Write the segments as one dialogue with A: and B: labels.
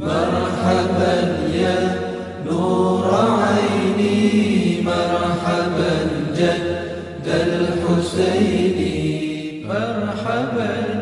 A: مرحبا يا نور عيني مرحبا جد الحسين مرحبا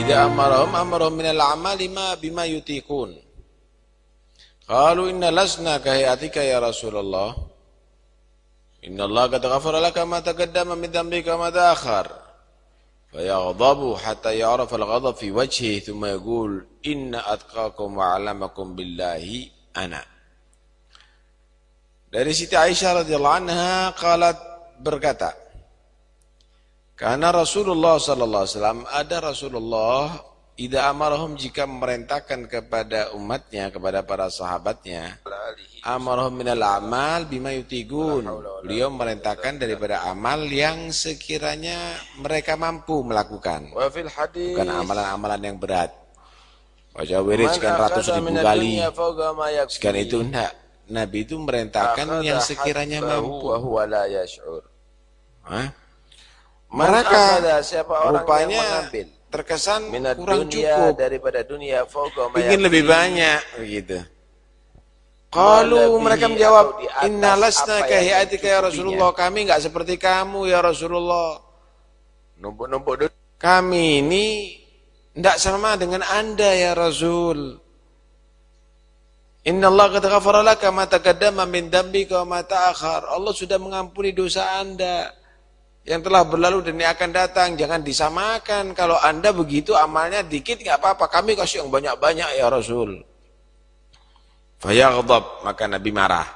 B: إذا أمرهم أمرهم من الأعمال ما بما يطيقون قالوا إن لسنا كهيئتك يا رسول الله إن الله قد غفر لك ما تقدم من ذنبك وما تأخر فيغضب حتى يعرف الغضب في وجهه ثم يقول إن أتقاكم وأعلمكم بالله أنا Dari Siti Aisyah radhiyallahu anha qalat berkata karena Rasulullah sallallahu alaihi wasallam ada Rasulullah idza amarahum jika memerintahkan kepada umatnya kepada para sahabatnya amarahum minal amal bima yutigun. Beliau memerintahkan daripada amal yang sekiranya mereka mampu melakukan. Bukan amalan-amalan yang berat. Wajah wirid sekian ratus ribu kali. sekian itu enggak. Nabi itu merintahkan yang sekiranya mampu. Hah?
C: Akhadha, siapa orang yang
B: rupanya
C: mengambil
B: terkesan
C: minat
B: kurang
C: dunia
B: cukup.
C: daripada dunia
B: Ingin lebih banyak begitu. Kalau mereka menjawab,
C: di atas
B: Inna lasna
C: apa yang
B: kahiatika ya
C: mencukupinya."
B: Rasulullah. Kami enggak seperti kamu ya Rasulullah.
C: Numpuk-numpuk.
B: Kami ini tidak sama dengan anda ya Rasul. Inna Allah qad ghafara laka ma taqaddama min dambika wa ma ta'akhar. Allah sudah mengampuni dosa anda yang telah berlalu dan yang akan datang. Jangan disamakan. Kalau anda begitu amalnya dikit nggak apa-apa. Kami kasih yang banyak-banyak ya Rasul. Fayaghdab maka Nabi marah.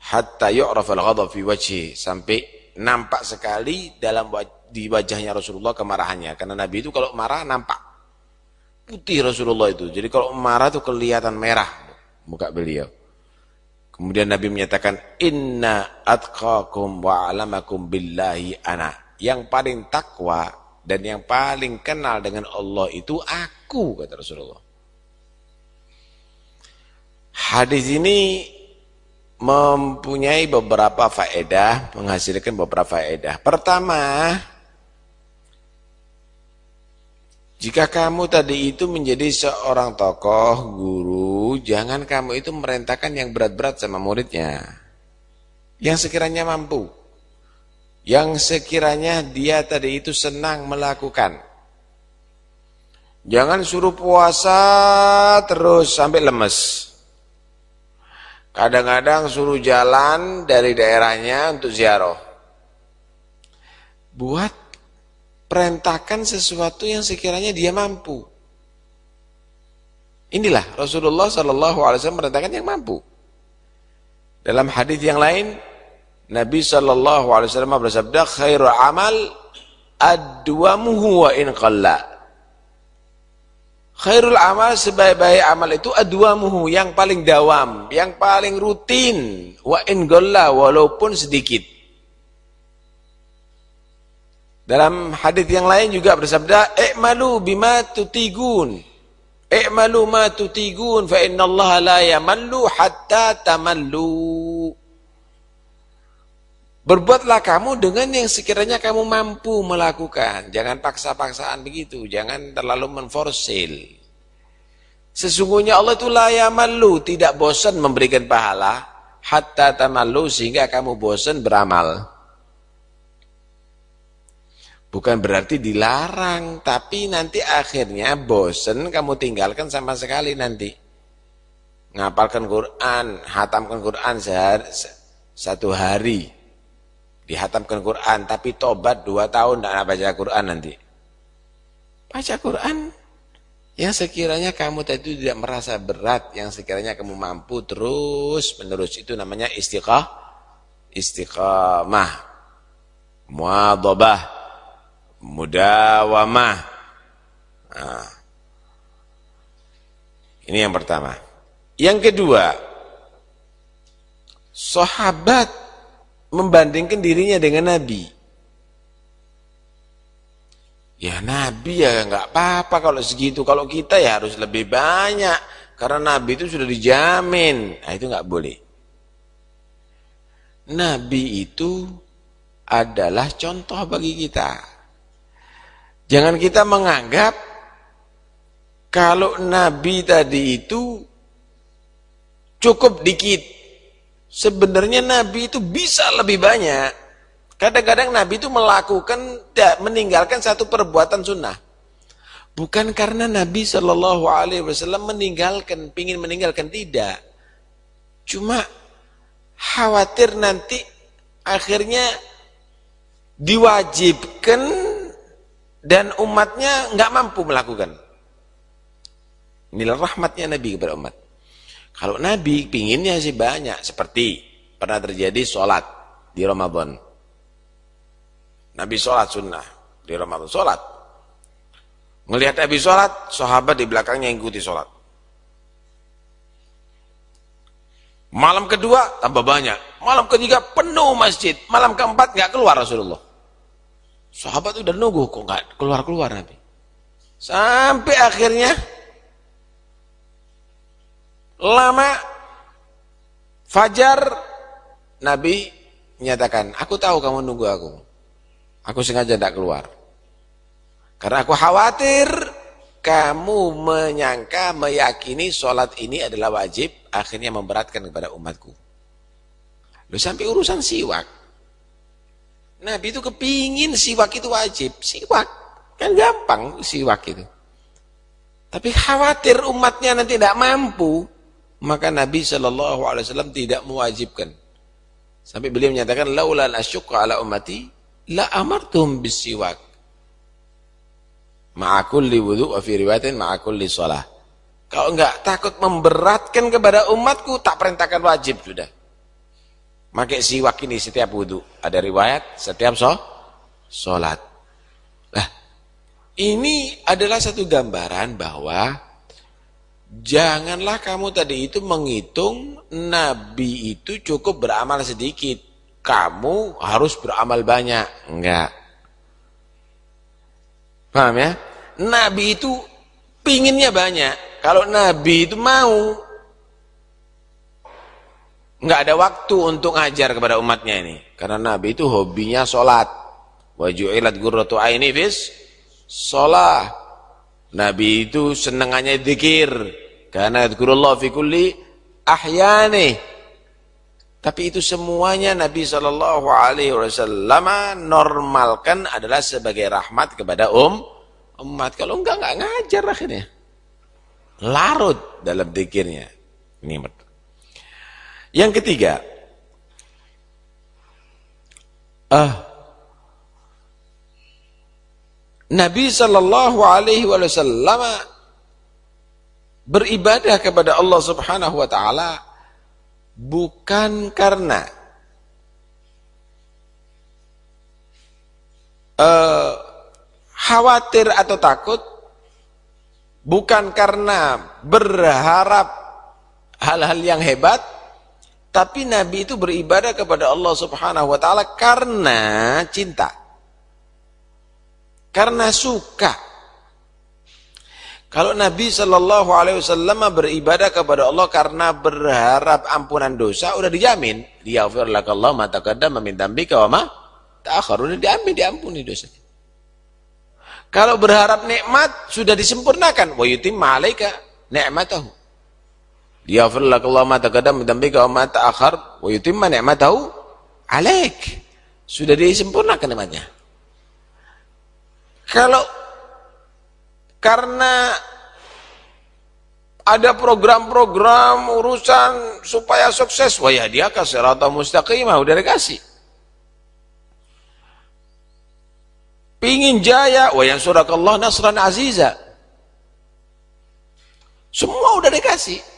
B: Hatta yu'raf al-ghadab fi wajhi sampai nampak sekali dalam di wajahnya Rasulullah kemarahannya. Karena Nabi itu kalau marah nampak putih Rasulullah itu. Jadi kalau marah itu kelihatan merah muka beliau. Kemudian Nabi menyatakan inna atqakum wa alamakum billahi ana. Yang paling takwa dan yang paling kenal dengan Allah itu aku kata Rasulullah. Hadis ini mempunyai beberapa faedah, menghasilkan beberapa faedah. Pertama, jika kamu tadi itu menjadi seorang tokoh, guru, jangan kamu itu merintahkan yang berat-berat sama muridnya. Yang sekiranya mampu. Yang sekiranya dia tadi itu senang melakukan. Jangan suruh puasa terus sampai lemes. Kadang-kadang suruh jalan dari daerahnya untuk ziarah. Buat perintahkan sesuatu yang sekiranya dia mampu. Inilah Rasulullah Shallallahu Alaihi Wasallam merintahkan yang mampu. Dalam hadis yang lain, Nabi Shallallahu Alaihi Wasallam bersabda, "Khairul amal adwamuhu wa in qalla." Khairul amal sebaik-baik amal itu adwamuhu yang paling dawam, yang paling rutin, wa in qalla walaupun sedikit. Dalam hadis yang lain juga bersabda, "I'malu bima tutigun." I'malu ma tutigun fa innallaha la yamallu hatta tamallu. Berbuatlah kamu dengan yang sekiranya kamu mampu melakukan. Jangan paksa-paksaan begitu, jangan terlalu menforsil. Sesungguhnya Allah itu la yamallu, tidak bosan memberikan pahala hatta tamallu sehingga kamu bosan beramal. Bukan berarti dilarang, tapi nanti akhirnya bosen kamu tinggalkan sama sekali nanti. Ngapalkan Quran, hatamkan Quran sehari, satu hari. Dihatamkan Quran, tapi tobat dua tahun tidak baca Quran nanti. Baca Quran Yang sekiranya kamu tadi tidak merasa berat, yang sekiranya kamu mampu terus menerus itu namanya istiqah, istiqamah, muadabah, mudawamah. Nah. Ini yang pertama. Yang kedua, sahabat membandingkan dirinya dengan Nabi. Ya Nabi ya nggak apa-apa kalau segitu. Kalau kita ya harus lebih banyak. Karena Nabi itu sudah dijamin. Nah itu nggak boleh. Nabi itu adalah contoh bagi kita. Jangan kita menganggap kalau Nabi tadi itu cukup dikit. Sebenarnya Nabi itu bisa lebih banyak. Kadang-kadang Nabi itu melakukan, meninggalkan satu perbuatan sunnah. Bukan karena Nabi Shallallahu Alaihi Wasallam meninggalkan, pingin meninggalkan tidak. Cuma khawatir nanti akhirnya diwajibkan dan umatnya nggak mampu melakukan. Inilah rahmatnya Nabi kepada umat. Kalau Nabi pinginnya sih banyak, seperti pernah terjadi sholat di Ramadan. Nabi sholat sunnah di Ramadan sholat. Melihat Nabi sholat, sahabat di belakangnya ikuti sholat. Malam kedua tambah banyak. Malam ketiga penuh masjid. Malam keempat nggak keluar Rasulullah. Sahabat udah nunggu kok nggak keluar keluar Nabi. Sampai akhirnya lama fajar Nabi menyatakan, aku tahu kamu nunggu aku. Aku sengaja tidak keluar. Karena aku khawatir kamu menyangka, meyakini sholat ini adalah wajib, akhirnya memberatkan kepada umatku. Lu sampai urusan siwak. Nabi itu kepingin siwak itu wajib. Siwak. Kan gampang siwak itu. Tapi khawatir umatnya nanti tidak mampu. Maka Nabi SAW tidak mewajibkan. Sampai beliau menyatakan, Laulan asyukka ala ummati, la amartum bisiwak ma'akulli wudu wa fi riwayatin ma'akulli sholah kalau enggak takut memberatkan kepada umatku tak perintahkan wajib sudah pakai siwak ini setiap wudu ada riwayat setiap so sholat nah ini adalah satu gambaran bahwa janganlah kamu tadi itu menghitung nabi itu cukup beramal sedikit kamu harus beramal banyak. Enggak. Paham ya? Nabi itu pinginnya banyak. Kalau Nabi itu mau, enggak ada waktu untuk ngajar kepada umatnya ini. Karena Nabi itu hobinya sholat. Waju'ilat gurratu aini fis sholat. Nabi itu senangannya dikir. Karena yadkurullah fi kulli ahyani. Tapi itu semuanya Nabi Wasallam normalkan adalah sebagai rahmat kepada um umat. Kalau enggak enggak ngajar akhirnya, larut dalam dikirnya. Ini yang ketiga, ah, Nabi Shallallahu Alaihi Wasallam beribadah kepada Allah Subhanahu Wa Taala bukan karena uh, khawatir atau takut, bukan karena berharap hal-hal yang hebat, tapi Nabi itu beribadah kepada Allah Subhanahu wa taala karena cinta. Karena suka kalau Nabi Shallallahu Alaihi Wasallam beribadah kepada Allah karena berharap ampunan dosa, udah dijamin. Diaghfirlakallah mata kadam meminta bika wa ma ta'akhir. Udah diambil, diampuni dosa. Kalau berharap nikmat, sudah disempurnakan. Wa yutimma alaika ni'matahu. Diaghfirlakallah mata kadam meminta bika wa ma ta'akhir. Wa yutimma ni'matahu alaik. Sudah disempurnakan nikmatnya. Kalau karena ada program-program urusan supaya sukses, wah ya dia kasih rata mustaqimah, udah dikasih. Pingin jaya, wah yang surakallah nasran aziza. Semua udah dikasih.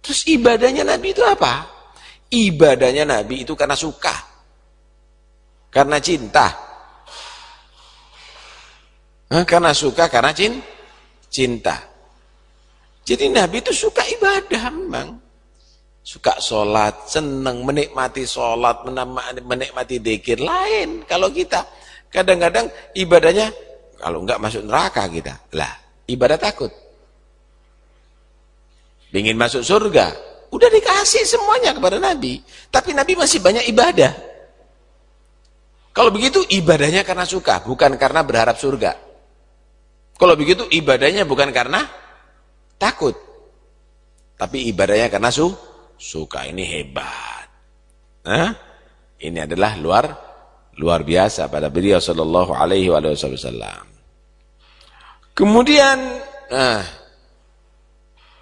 B: Terus ibadahnya Nabi itu apa? Ibadahnya Nabi itu karena suka. Karena cinta. Hah? Karena suka, karena cinta. Jadi Nabi itu suka ibadah memang. Suka sholat, senang, menikmati sholat, menikmati dikir. Lain kalau kita. Kadang-kadang ibadahnya, kalau enggak masuk neraka kita. Lah, ibadah takut. Ingin masuk surga. Udah dikasih semuanya kepada Nabi. Tapi Nabi masih banyak ibadah. Kalau begitu ibadahnya karena suka, bukan karena berharap surga. Kalau begitu ibadahnya bukan karena takut. Tapi ibadahnya karena su suka. Ini hebat. Nah, ini adalah luar luar biasa pada beliau sallallahu alaihi wasallam. Kemudian nah,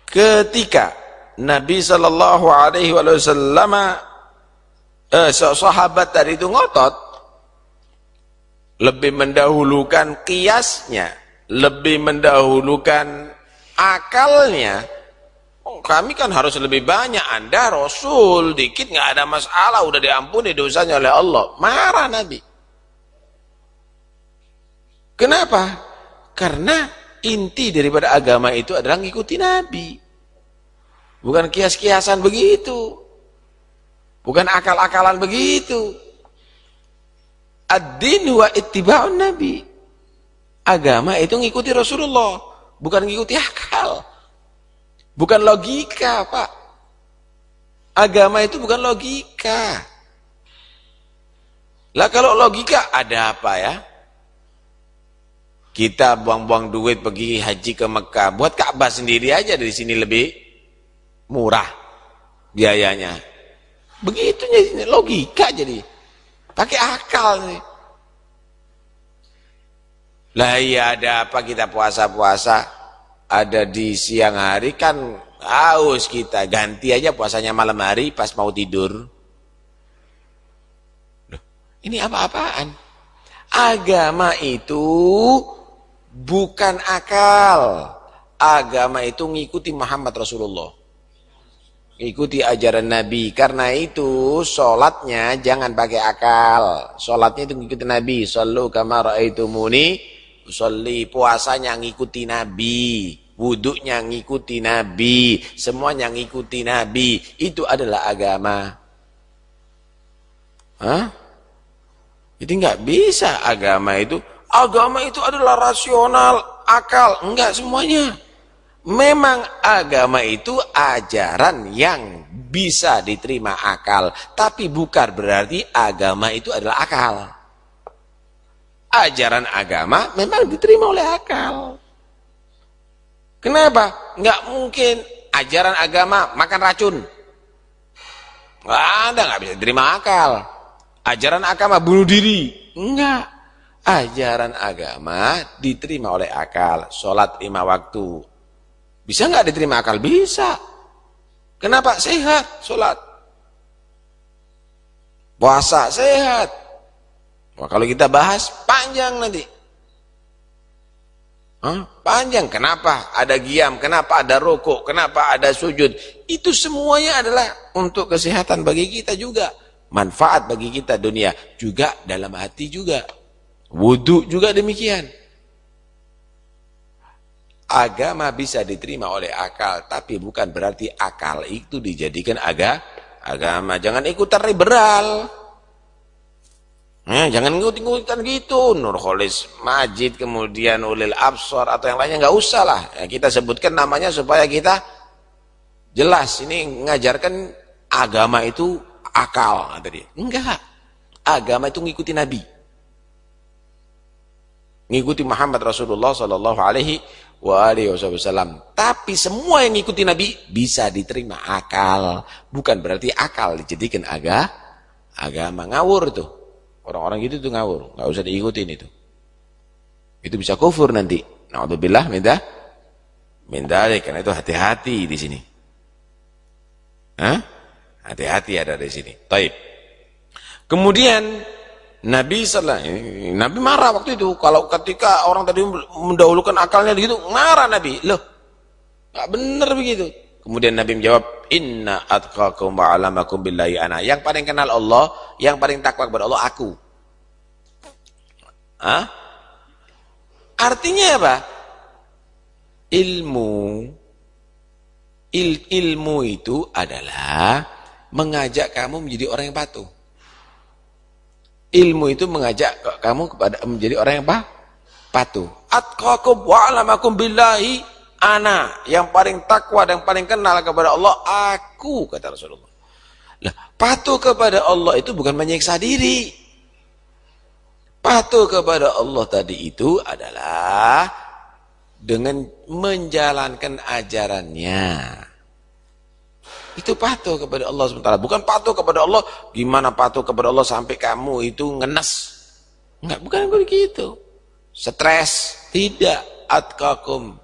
B: ketika Nabi sallallahu alaihi wasallam eh, sahabat tadi itu ngotot lebih mendahulukan kiasnya, lebih mendahulukan akalnya. Oh, kami kan harus lebih banyak. Anda Rasul, dikit nggak ada masalah, udah diampuni dosanya oleh Allah. Marah Nabi. Kenapa? Karena inti daripada agama itu adalah ngikuti Nabi. Bukan kias-kiasan begitu. Bukan akal-akalan begitu. Ad-din wa ittiba'un Nabi. Agama itu ngikuti Rasulullah, bukan ngikuti akal. Bukan logika, Pak. Agama itu bukan logika. Lah kalau logika ada apa ya? Kita buang-buang duit pergi haji ke Mekah, buat Ka'bah sendiri aja dari sini lebih murah biayanya. Begitu logika jadi. Pakai akal nih. Lah iya ada apa kita puasa-puasa ada di siang hari kan haus kita ganti aja puasanya malam hari pas mau tidur. Ini apa-apaan? Agama itu bukan akal. Agama itu ngikuti Muhammad Rasulullah. Ikuti ajaran Nabi. Karena itu sholatnya jangan pakai akal. Sholatnya itu ngikuti Nabi. Sallu kama ra'aitumuni. Usalli puasanya ngikuti Nabi. Wuduknya ngikuti Nabi. Semuanya ngikuti Nabi. Itu adalah agama. Hah? Jadi nggak bisa agama itu. Agama itu adalah rasional, akal. Enggak semuanya. Memang agama itu ajaran yang bisa diterima akal. Tapi bukan berarti agama itu adalah akal. Ajaran agama memang diterima oleh akal. Kenapa? Enggak mungkin ajaran agama makan racun. Enggak ada, enggak bisa diterima akal. Ajaran agama bunuh diri. Enggak. Ajaran agama diterima oleh akal. Sholat lima waktu, bisa nggak diterima akal? Bisa. Kenapa? Sehat sholat. Puasa sehat. Wah, kalau kita bahas panjang nanti. Hah? Panjang. Kenapa? Ada giam. Kenapa ada rokok? Kenapa ada sujud? Itu semuanya adalah untuk kesehatan bagi kita juga. Manfaat bagi kita dunia. Juga dalam hati juga. Wudhu juga demikian agama bisa diterima oleh akal, tapi bukan berarti akal itu dijadikan aga, agama. Jangan ikutan liberal. Eh, jangan ikut-ikutan gitu. Nurholis Majid, kemudian Ulil Absor, atau yang lainnya, nggak usah lah. Ya, kita sebutkan namanya supaya kita jelas. Ini ngajarkan agama itu akal. Enggak. Agama itu ngikuti Nabi. Ngikuti Muhammad Rasulullah Sallallahu Alaihi wasallam. Tapi semua yang ngikuti Nabi bisa diterima akal. Bukan berarti akal dijadikan aga, agama ngawur tuh. Orang-orang gitu tuh ngawur, nggak usah diikutin itu. Itu bisa kufur nanti. Nauzubillah minta minta karena itu hati-hati di sini. Hah? Hati-hati ada di sini. Taib. Kemudian Nabi sallallahu Nabi marah waktu itu kalau ketika orang tadi mendahulukan akalnya gitu marah Nabi. Loh, Enggak benar begitu. Kemudian Nabi menjawab, "Inna atqakum wa alamakum billahi ana." Yang paling kenal Allah, yang paling takwa kepada Allah aku. Hah? Artinya apa? Ilmu il, ilmu itu adalah mengajak kamu menjadi orang yang patuh. Ilmu itu mengajak kamu kepada menjadi orang yang apa? Patuh. Atqakum wa alamakum billahi ana. Yang paling takwa dan paling kenal kepada Allah aku kata Rasulullah. Nah, patuh kepada Allah itu bukan menyiksa diri. Patuh kepada Allah tadi itu adalah dengan menjalankan ajarannya. Itu patuh kepada Allah SWT. Bukan patuh kepada Allah, gimana patuh kepada Allah sampai kamu itu ngenes. Enggak, bukan begitu. Stres, tidak. Atkakum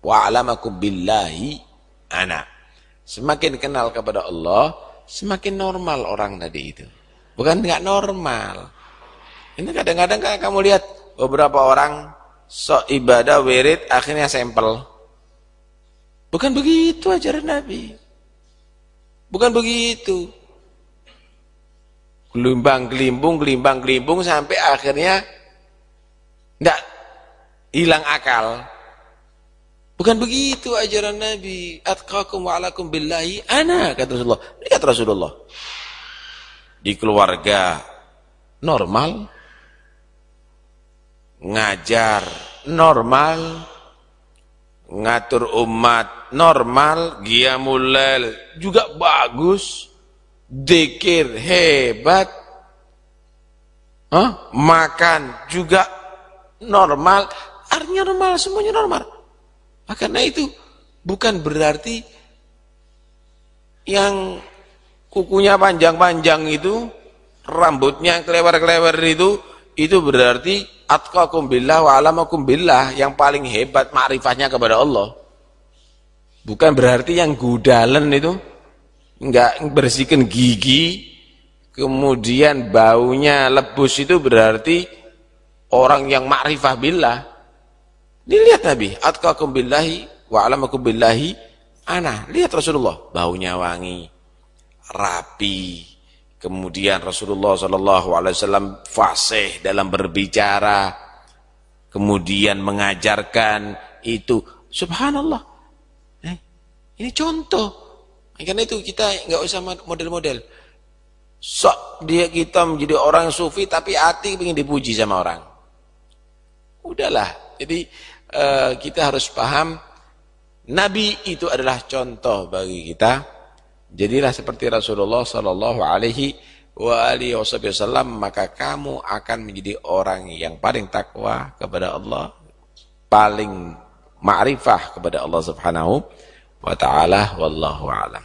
B: wa'alamakum billahi ana. Semakin kenal kepada Allah, semakin normal orang tadi itu. Bukan enggak normal. Ini kadang-kadang kamu lihat beberapa orang sok ibadah wirid akhirnya sampel. Bukan begitu ajaran Nabi. Bukan begitu. Gelombang gelimbung, gelimbang gelimbung sampai akhirnya tidak hilang akal. Bukan begitu ajaran Nabi. Atqakum wa'alakum billahi ana kata Rasulullah. Lihat Rasulullah. Di keluarga normal ngajar normal ngatur umat normal giamulail juga bagus dikir hebat Hah? makan juga normal artinya normal semuanya normal nah, karena itu bukan berarti yang kukunya panjang-panjang itu rambutnya kelewer-kelewer itu itu berarti atqakum billah wa alamakum billah yang paling hebat makrifahnya kepada Allah. Bukan berarti yang gudalen itu enggak bersihkan gigi kemudian baunya lebus itu berarti orang yang makrifah billah. Dilihat Nabi, atqakum billahi wa alamakum billahi ana. Lihat Rasulullah, baunya wangi, rapi, Kemudian Rasulullah Shallallahu Alaihi Wasallam fasih dalam berbicara, kemudian mengajarkan itu. Subhanallah. Eh, ini contoh. Karena itu kita nggak usah model-model. Sok dia kita menjadi orang sufi tapi hati ingin dipuji sama orang. Udahlah. Jadi uh, kita harus paham Nabi itu adalah contoh bagi kita Jadilah seperti Rasulullah sallallahu alaihi wasallam maka kamu akan menjadi orang yang paling takwa kepada Allah, paling ma'rifah kepada Allah Subhanahu wa taala wallahu a'lam.